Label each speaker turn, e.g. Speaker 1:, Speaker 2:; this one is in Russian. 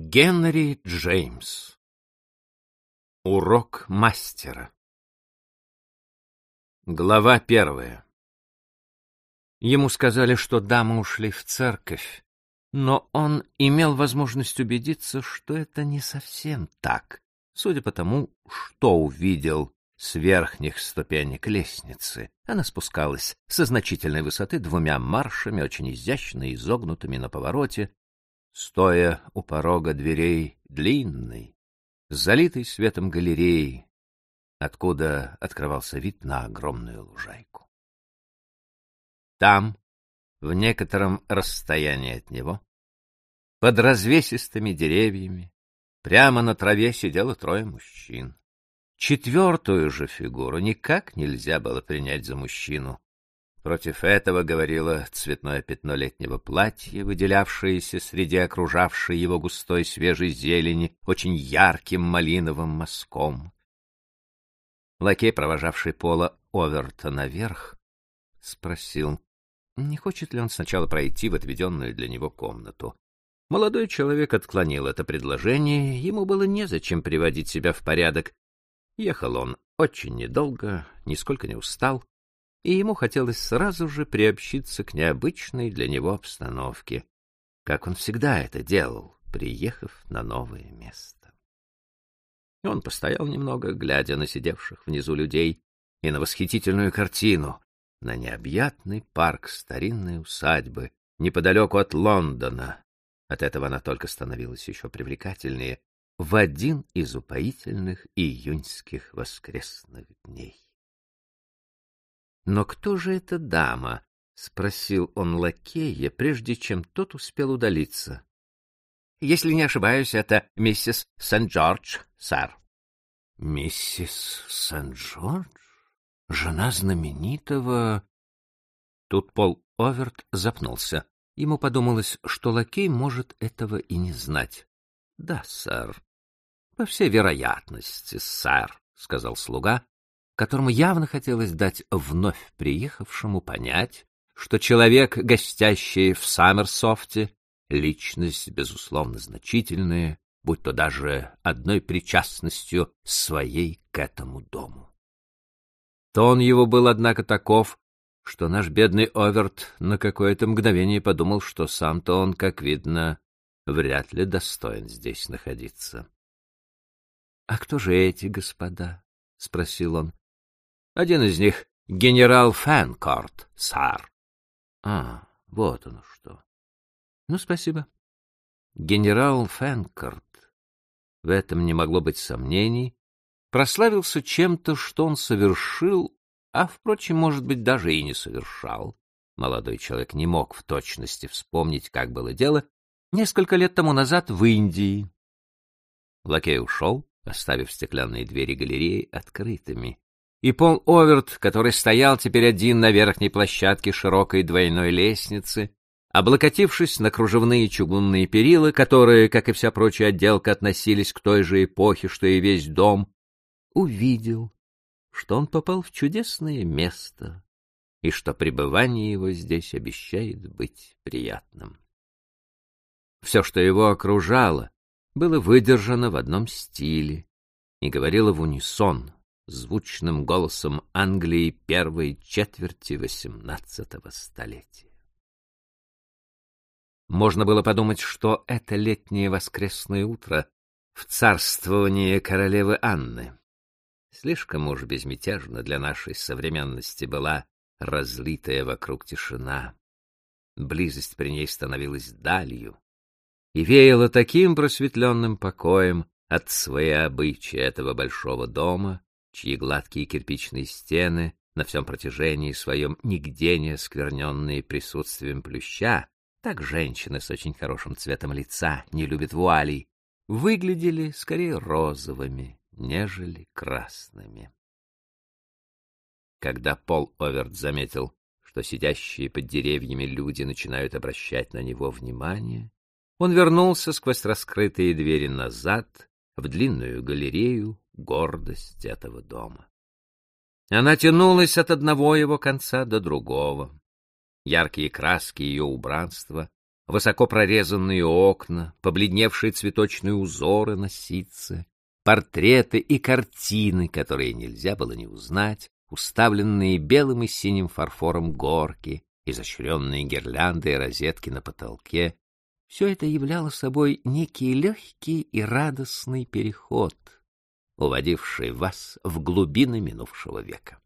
Speaker 1: Генри Джеймс. Урок мастера. Глава первая. Ему сказали, что дамы ушли в церковь, но он имел возможность убедиться, что это не совсем так, судя по тому, что увидел с верхних ступенек лестницы. Она спускалась со значительной высоты двумя маршами, очень изящно изогнутыми на повороте, стоя у порога дверей длинной, залитой светом галереи, откуда открывался вид на огромную лужайку. Там, в некотором расстоянии от него, под развесистыми деревьями, прямо на траве сидело трое мужчин. Четвертую же фигуру никак нельзя было принять за мужчину. Против этого говорило цветное пятно летнего платья, выделявшееся среди окружавшей его густой свежей зелени очень ярким малиновым мазком. Лакей, провожавший Пола Оверта наверх, спросил, не хочет ли он сначала пройти в отведенную для него комнату. Молодой человек отклонил это предложение, ему было незачем приводить себя в порядок. Ехал он очень недолго, нисколько не устал, и ему хотелось сразу же приобщиться к необычной для него обстановке, как он всегда это делал, приехав на новое место. Он постоял немного, глядя на сидевших внизу людей и на восхитительную картину, на необъятный парк старинной усадьбы неподалеку от Лондона. От этого она только становилась еще привлекательнее в один из упоительных июньских воскресных дней. Но кто же эта дама? спросил он лакея, прежде чем тот успел удалиться. Если не ошибаюсь, это миссис Сент-Джордж, сэр. Миссис Сент-Джордж? Жена знаменитого... Тут Пол Оверт запнулся. Ему подумалось, что лакей может этого и не знать. — Да, сэр. — По всей вероятности, сэр, — сказал слуга, которому явно хотелось дать вновь приехавшему понять, что человек, гостящий в Саммерсофте, личность, безусловно, значительная, будь то даже одной причастностью своей к этому дому. Тон его был, однако, таков, что наш бедный Оверт на какое-то мгновение подумал, что сам-то он, как видно, вряд ли достоин здесь находиться. — А кто же эти господа? — спросил он. Один из них — генерал Фэнкорт, сар. А, вот оно что. Ну, спасибо. Генерал Фэнкорт, в этом не могло быть сомнений, прославился чем-то, что он совершил, а, впрочем, может быть, даже и не совершал. Молодой человек не мог в точности вспомнить, как было дело, несколько лет тому назад в Индии. Лакей ушел, оставив стеклянные двери галереи открытыми и Пол Оверт, который стоял теперь один на верхней площадке широкой двойной лестницы, облокотившись на кружевные чугунные перила, которые, как и вся прочая отделка, относились к той же эпохе, что и весь дом, увидел, что он попал в чудесное место и что пребывание его здесь обещает быть приятным. Все, что его окружало, было выдержано в одном стиле и говорило в унисон — звучным голосом Англии первой четверти XVIII столетия. Можно было подумать, что это летнее воскресное утро в царствовании королевы Анны. Слишком уж безмятежно для нашей современности была разлитая вокруг тишина. Близость при ней становилась далью и веяла таким просветленным покоем от своей обычая этого большого дома, чьи гладкие кирпичные стены на всем протяжении своем нигде не оскверненные присутствием плюща, так женщины с очень хорошим цветом лица не любят вуалей, выглядели скорее розовыми, нежели красными. Когда Пол Оверт заметил, что сидящие под деревьями люди начинают обращать на него внимание, он вернулся сквозь раскрытые двери назад в длинную галерею, гордость этого дома. Она тянулась от одного его конца до другого. Яркие краски ее убранства высоко прорезанные окна, побледневшие цветочные узоры на ситце, портреты и картины, которые нельзя было не узнать, уставленные белым и синим фарфором горки, изощренные гирлянды и розетки на потолке, все это являло собой некий легкий и радостный переход, уводивший вас в глубины минувшего века.